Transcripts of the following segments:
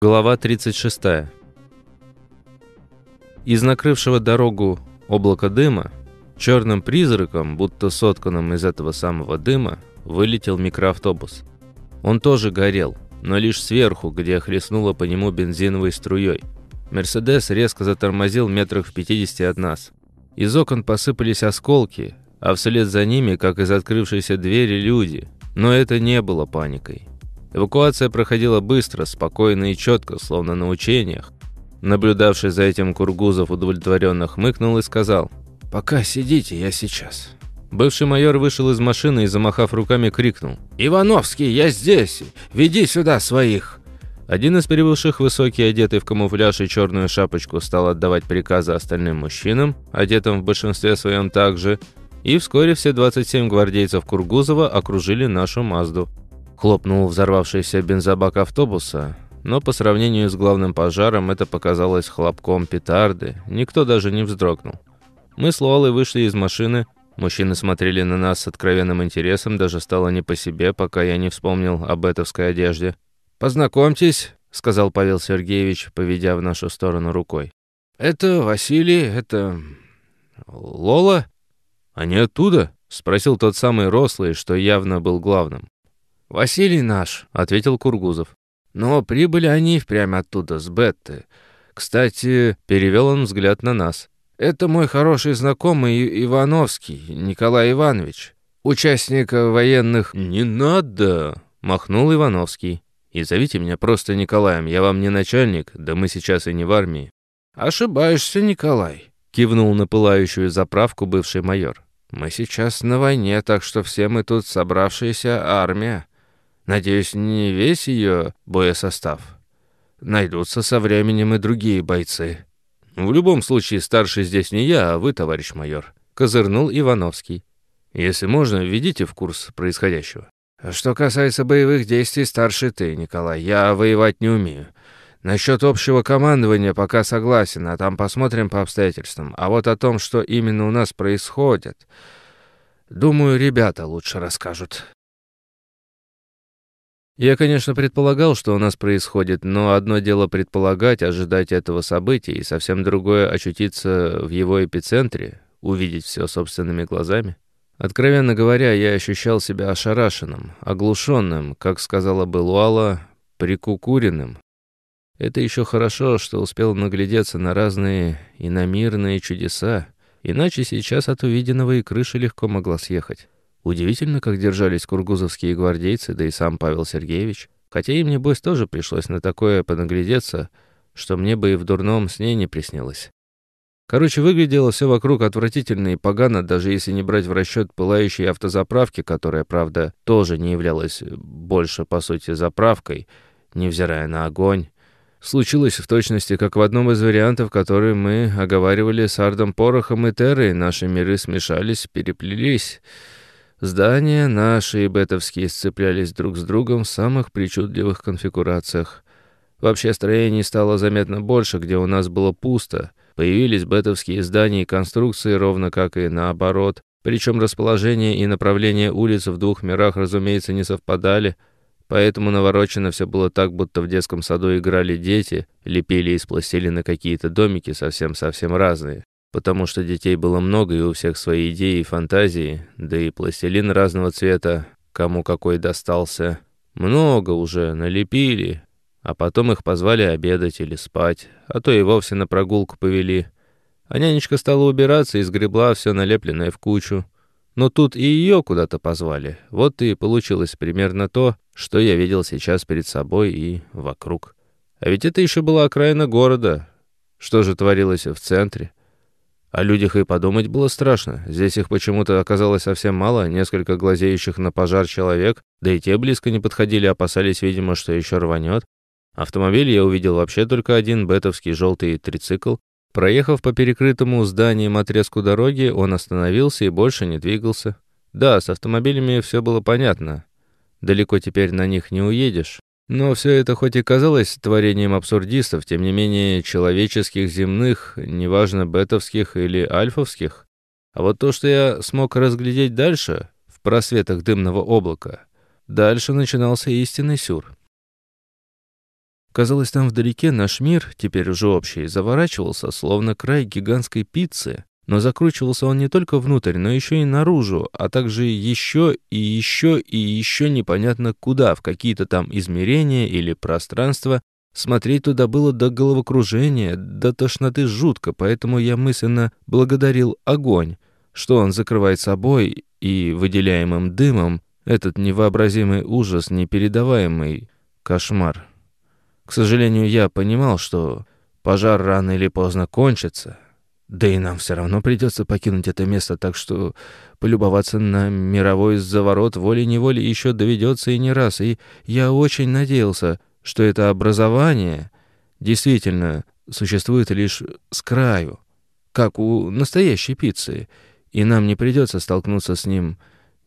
Глава 36. Из накрывшего дорогу облака дыма, черным призраком, будто сотканным из этого самого дыма, вылетел микроавтобус. Он тоже горел, но лишь сверху, где хлестнуло по нему бензиновой струей. «Мерседес» резко затормозил метрах в 50 от нас. Из окон посыпались осколки, а вслед за ними, как из открывшейся двери, люди. Но это не было паникой. Эвакуация проходила быстро, спокойно и четко, словно на учениях. Наблюдавший за этим Кургузов удовлетворенно хмыкнул и сказал «Пока сидите, я сейчас». Бывший майор вышел из машины и, замахав руками, крикнул «Ивановский, я здесь! Веди сюда своих!» Один из прибывших, высокий, одетый в камуфляж и черную шапочку, стал отдавать приказы остальным мужчинам, одетым в большинстве своем также, и вскоре все 27 гвардейцев Кургузова окружили нашу Мазду. Хлопнул взорвавшийся бензобак автобуса, но по сравнению с главным пожаром это показалось хлопком петарды, никто даже не вздрогнул. Мы с Луалой вышли из машины, мужчины смотрели на нас с откровенным интересом, даже стало не по себе, пока я не вспомнил об этовской одежде. «Познакомьтесь», — сказал Павел Сергеевич, поведя в нашу сторону рукой. «Это Василий, это... Лола? Они оттуда?» — спросил тот самый рослый, что явно был главным. «Василий наш», — ответил Кургузов. «Но прибыли они впрямь оттуда, с Бетты. Кстати, перевел он взгляд на нас. Это мой хороший знакомый Ивановский, Николай Иванович, участник военных...» «Не надо», — махнул Ивановский. «И зовите меня просто Николаем, я вам не начальник, да мы сейчас и не в армии». «Ошибаешься, Николай», — кивнул на пылающую заправку бывший майор. «Мы сейчас на войне, так что все мы тут собравшаяся армия. Надеюсь, не весь ее боесостав. Найдутся со временем и другие бойцы. В любом случае, старший здесь не я, а вы, товарищ майор. Козырнул Ивановский. Если можно, введите в курс происходящего. Что касается боевых действий, старший ты, Николай. Я воевать не умею. Насчет общего командования пока согласен, а там посмотрим по обстоятельствам. А вот о том, что именно у нас происходит, думаю, ребята лучше расскажут. Я, конечно, предполагал, что у нас происходит, но одно дело предполагать, ожидать этого события, и совсем другое — очутиться в его эпицентре, увидеть все собственными глазами. Откровенно говоря, я ощущал себя ошарашенным, оглушенным, как сказала бы Луала, прикукуренным. Это еще хорошо, что успел наглядеться на разные иномирные чудеса, иначе сейчас от увиденного и крыша легко могла съехать. Удивительно, как держались кургузовские гвардейцы, да и сам Павел Сергеевич. Хотя им, небось, тоже пришлось на такое понаглядеться, что мне бы и в дурном сне не приснилось. Короче, выглядело все вокруг отвратительно и погано, даже если не брать в расчет пылающей автозаправки, которая, правда, тоже не являлась больше, по сути, заправкой, невзирая на огонь. Случилось в точности, как в одном из вариантов, который мы оговаривали с Ардом Порохом и Террой, наши миры смешались, переплелись... Здания наши и бетовские сцеплялись друг с другом в самых причудливых конфигурациях. Вообще строений стало заметно больше, где у нас было пусто. Появились бетовские здания и конструкции, ровно как и наоборот. Причем расположение и направление улиц в двух мирах, разумеется, не совпадали, поэтому наворочено все было так, будто в детском саду играли дети, лепили из пластилина какие-то домики совсем-совсем разные потому что детей было много и у всех свои идеи и фантазии, да и пластилин разного цвета, кому какой достался. Много уже налепили, а потом их позвали обедать или спать, а то и вовсе на прогулку повели. А нянечка стала убираться и сгребла все налепленное в кучу. Но тут и ее куда-то позвали. Вот и получилось примерно то, что я видел сейчас перед собой и вокруг. А ведь это еще была окраина города. Что же творилось в центре? О людях и подумать было страшно. Здесь их почему-то оказалось совсем мало, несколько глазеющих на пожар человек, да и те близко не подходили, опасались, видимо, что еще рванет. Автомобиль я увидел вообще только один, бетовский желтый трицикл. Проехав по перекрытому зданием отрезку дороги, он остановился и больше не двигался. Да, с автомобилями все было понятно. Далеко теперь на них не уедешь. Но все это хоть и казалось творением абсурдистов, тем не менее человеческих, земных, неважно бетовских или альфовских. А вот то, что я смог разглядеть дальше, в просветах дымного облака, дальше начинался истинный сюр. Казалось, там вдалеке наш мир, теперь уже общий, заворачивался, словно край гигантской пиццы, но закручивался он не только внутрь, но еще и наружу, а также еще и еще и еще непонятно куда, в какие-то там измерения или пространства. Смотреть туда было до головокружения, до тошноты жутко, поэтому я мысленно благодарил огонь, что он закрывает собой и выделяемым дымом этот невообразимый ужас, непередаваемый кошмар. К сожалению, я понимал, что пожар рано или поздно кончится, да и нам все равно придется покинуть это место, так что полюбоваться на мировой заворот волей-неволей еще доведется и не раз. И я очень надеялся, что это образование действительно существует лишь с краю, как у настоящей пиццы, и нам не придется столкнуться с ним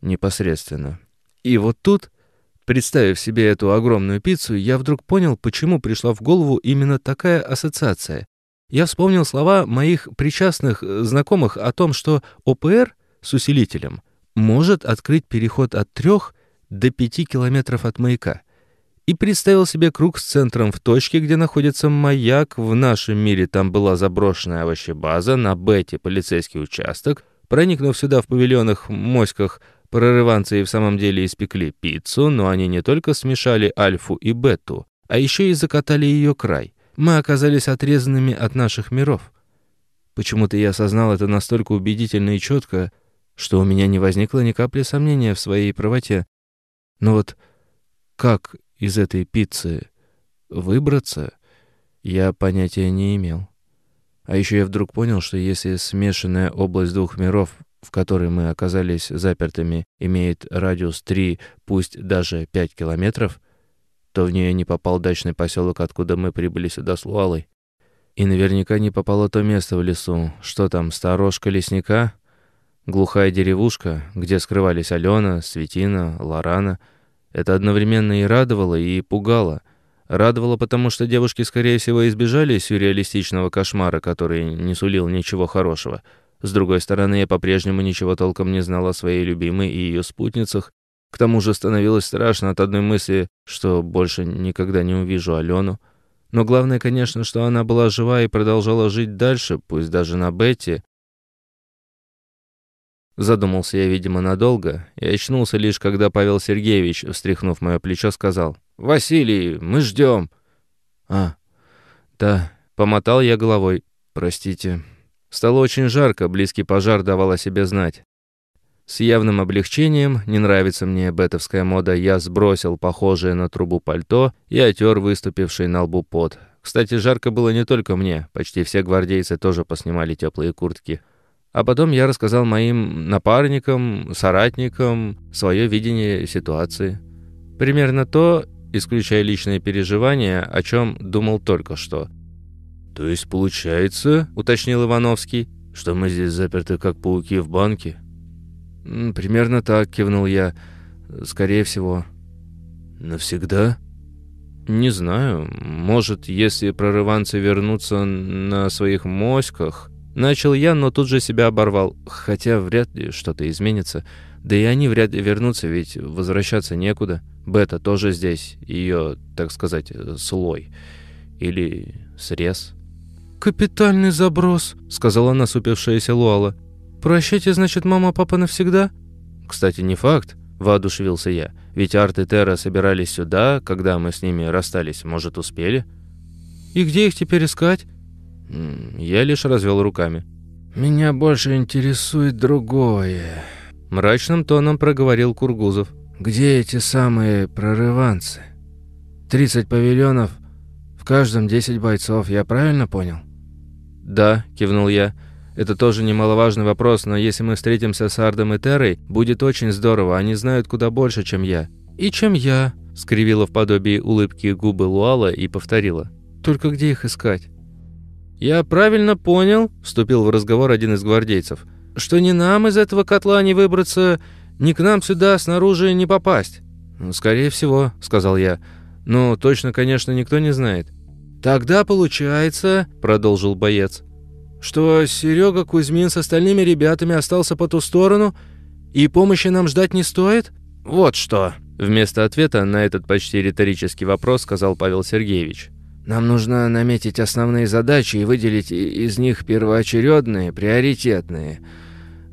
непосредственно. И вот тут, представив себе эту огромную пиццу, я вдруг понял, почему пришла в голову именно такая ассоциация. Я вспомнил слова моих причастных э, знакомых о том, что ОПР с усилителем может открыть переход от 3 до 5 километров от маяка. И представил себе круг с центром в точке, где находится маяк. В нашем мире там была заброшенная овощебаза, на Бете полицейский участок. Проникнув сюда в павильонах, моськах, прорыванцы и в самом деле испекли пиццу, но они не только смешали альфу и бету, а еще и закатали ее край — мы оказались отрезанными от наших миров. Почему-то я осознал это настолько убедительно и четко, что у меня не возникло ни капли сомнения в своей правоте. Но вот как из этой пиццы выбраться, я понятия не имел. А еще я вдруг понял, что если смешанная область двух миров, в которой мы оказались запертыми, имеет радиус 3, пусть даже 5 километров — то в нее не попал дачный поселок, откуда мы прибыли сюда с Луалой. И наверняка не попало то место в лесу. Что там, сторожка лесника? Глухая деревушка, где скрывались Алена, Светина, Лорана. Это одновременно и радовало, и пугало. Радовало, потому что девушки, скорее всего, избежали сюрреалистичного кошмара, который не сулил ничего хорошего. С другой стороны, я по-прежнему ничего толком не знал о своей любимой и ее спутницах, к тому же становилось страшно от одной мысли, что больше никогда не увижу Алену. Но главное, конечно, что она была жива и продолжала жить дальше, пусть даже на Бетти. Задумался я, видимо, надолго, и очнулся лишь, когда Павел Сергеевич, встряхнув мое плечо, сказал «Василий, мы ждем». «А, да», — помотал я головой, «простите». Стало очень жарко, близкий пожар давал о себе знать. С явным облегчением, не нравится мне бетовская мода, я сбросил похожее на трубу пальто и отер выступивший на лбу пот. Кстати, жарко было не только мне, почти все гвардейцы тоже поснимали теплые куртки. А потом я рассказал моим напарникам, соратникам свое видение ситуации. Примерно то, исключая личные переживания, о чем думал только что. «То есть получается, — уточнил Ивановский, — что мы здесь заперты как пауки в банке?» «Примерно так», — кивнул я. «Скорее всего». «Навсегда?» «Не знаю. Может, если прорыванцы вернутся на своих моськах...» Начал я, но тут же себя оборвал. Хотя вряд ли что-то изменится. Да и они вряд ли вернутся, ведь возвращаться некуда. Бета тоже здесь. Ее, так сказать, слой. Или срез. «Капитальный заброс», — сказала насупившаяся Луала. «Прощайте, значит, мама, папа навсегда?» «Кстати, не факт», — воодушевился я. «Ведь Арт и Терра собирались сюда, когда мы с ними расстались. Может, успели?» «И где их теперь искать?» Я лишь развел руками. «Меня больше интересует другое», — мрачным тоном проговорил Кургузов. «Где эти самые прорыванцы? Тридцать павильонов, в каждом десять бойцов, я правильно понял?» «Да», — кивнул я, — это тоже немаловажный вопрос, но если мы встретимся с Ардом и Террой, будет очень здорово, они знают куда больше, чем я». «И чем я», — скривила в подобии улыбки губы Луала и повторила. «Только где их искать?» «Я правильно понял», — вступил в разговор один из гвардейцев, «что ни нам из этого котла не выбраться, ни к нам сюда снаружи не попасть». «Скорее всего», — сказал я. «Но точно, конечно, никто не знает». «Тогда получается», — продолжил боец, что Серега Кузьмин с остальными ребятами остался по ту сторону, и помощи нам ждать не стоит? Вот что!» Вместо ответа на этот почти риторический вопрос сказал Павел Сергеевич. Нам нужно наметить основные задачи и выделить из них первоочередные, приоритетные.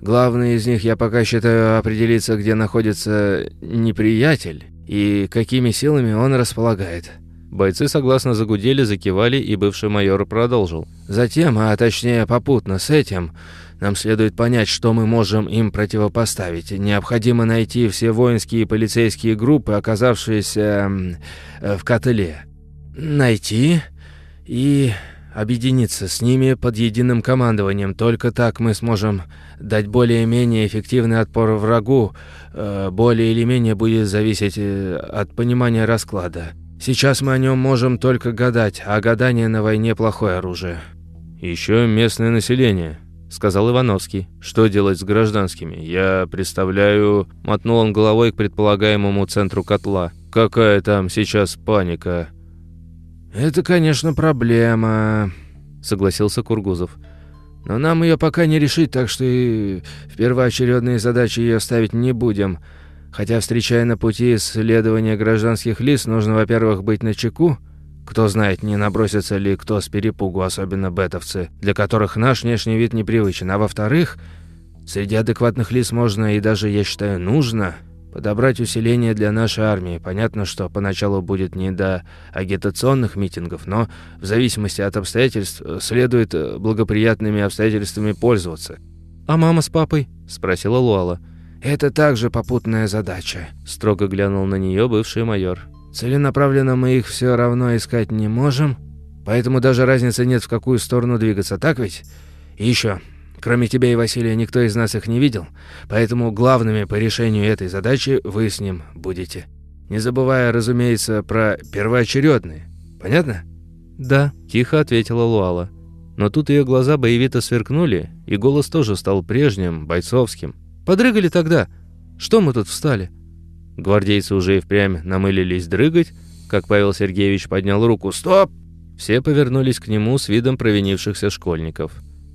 Главное из них я пока считаю определиться, где находится неприятель и какими силами он располагает. Бойцы согласно загудели, закивали, и бывший майор продолжил. Затем, а точнее попутно с этим, нам следует понять, что мы можем им противопоставить. Необходимо найти все воинские и полицейские группы, оказавшиеся в котле найти и объединиться с ними под единым командованием. Только так мы сможем дать более-менее эффективный отпор врагу, э, более или менее будет зависеть э, от понимания расклада. Сейчас мы о нем можем только гадать, а гадание на войне плохое оружие. Еще местное население, сказал Ивановский. Что делать с гражданскими? Я представляю, мотнул он головой к предполагаемому центру котла. Какая там сейчас паника? «Это, конечно, проблема», — согласился Кургузов. «Но нам ее пока не решить, так что и в первоочередные задачи ее ставить не будем. Хотя, встречая на пути исследования гражданских лиц, нужно, во-первых, быть начеку. Кто знает, не набросится ли кто с перепугу, особенно бетовцы, для которых наш внешний вид непривычен. А во-вторых, среди адекватных лиц можно и даже, я считаю, нужно подобрать усиление для нашей армии. Понятно, что поначалу будет не до агитационных митингов, но в зависимости от обстоятельств следует благоприятными обстоятельствами пользоваться. «А мама с папой?» – спросила Луала. «Это также попутная задача», – строго глянул на нее бывший майор. «Целенаправленно мы их все равно искать не можем, поэтому даже разницы нет, в какую сторону двигаться, так ведь? И еще, Кроме тебя и Василия никто из нас их не видел, поэтому главными по решению этой задачи вы с ним будете. Не забывая, разумеется, про первоочередные. Понятно? Да, тихо ответила Луала. Но тут ее глаза боевито сверкнули, и голос тоже стал прежним, бойцовским. «Подрыгали тогда! Что мы тут встали?» Гвардейцы уже и впрямь намылились дрыгать, как Павел Сергеевич поднял руку. «Стоп!» Все повернулись к нему с видом провинившихся школьников.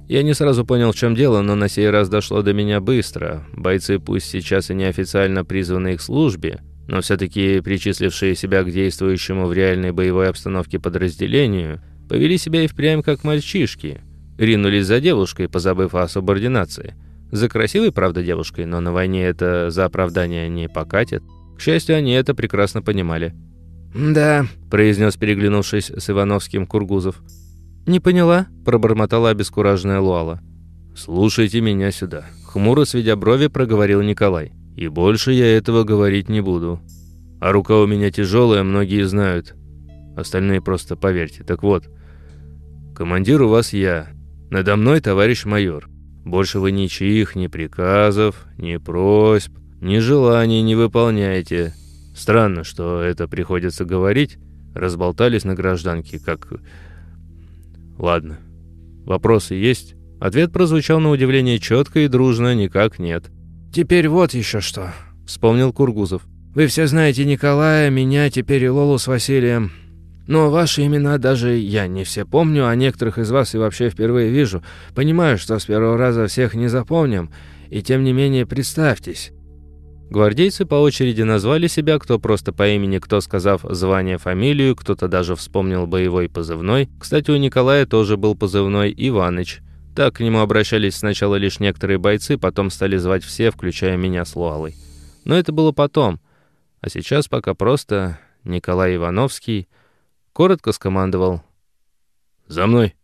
Я не сразу понял, в чем дело, но на сей раз дошло до меня быстро. Бойцы, пусть сейчас и неофициально призваны к службе, но все-таки причислившие себя к действующему в реальной боевой обстановке подразделению, повели себя и впрямь как мальчишки. Ринулись за девушкой, позабыв о субординации. За красивой, правда, девушкой, но на войне это за оправдание не покатит. К счастью, они это прекрасно понимали. «Да», – произнес, переглянувшись с Ивановским Кургузов. «Не поняла», – пробормотала обескураженная Луала. «Слушайте меня сюда», – хмуро сведя брови проговорил Николай. «И больше я этого говорить не буду. А рука у меня тяжелая, многие знают. Остальные просто поверьте. Так вот, командир у вас я, надо мной товарищ майор. Больше вы ничьих ни приказов, ни просьб, ни желаний не выполняете. Странно, что это приходится говорить. Разболтались на гражданке, как Ладно. Вопросы есть? Ответ прозвучал на удивление четко и дружно, никак нет. «Теперь вот еще что», — вспомнил Кургузов. «Вы все знаете Николая, меня, теперь и Лолу с Василием. Но ваши имена даже я не все помню, а некоторых из вас и вообще впервые вижу. Понимаю, что с первого раза всех не запомним, и тем не менее представьтесь. Гвардейцы по очереди назвали себя, кто просто по имени, кто сказав звание, фамилию, кто-то даже вспомнил боевой позывной. Кстати, у Николая тоже был позывной Иваныч. Так к нему обращались сначала лишь некоторые бойцы, потом стали звать все, включая меня с Луалой. Но это было потом. А сейчас пока просто Николай Ивановский коротко скомандовал «За мной!»